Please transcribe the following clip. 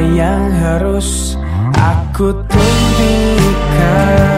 yang harus aku tunjukkan.